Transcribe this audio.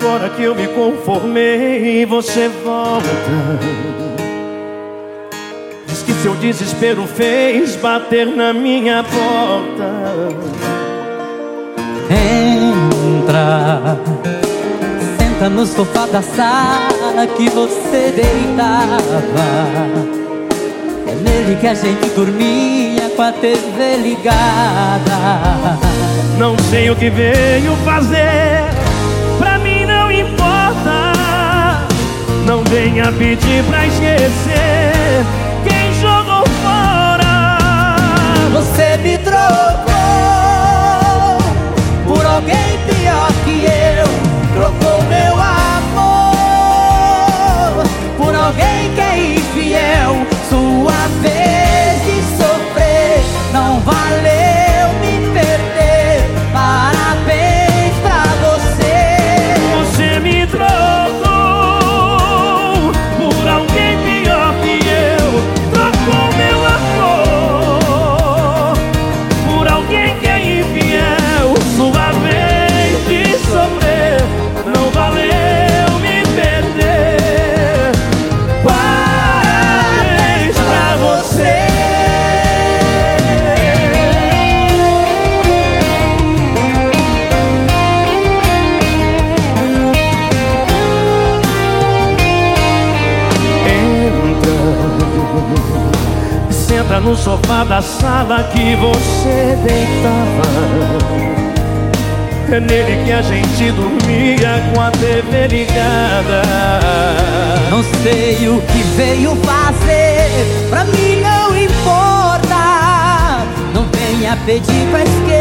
Agora que eu me conformei, você volta. Diz que seu desespero fez bater na minha porta. Entra, senta no sofá da sala que você deitava. É nele que a gente dormia com a TV ligada. Não sei o que veio fazer, Não venha pedir pra esquecer quem jogou fora. Você me trocou senta no sofá da sala que você deitava. É nele que a gente dormia com a TV ligada. Não sei o que veio fazer, pra mim não importa. Não venha pedir pra esquecer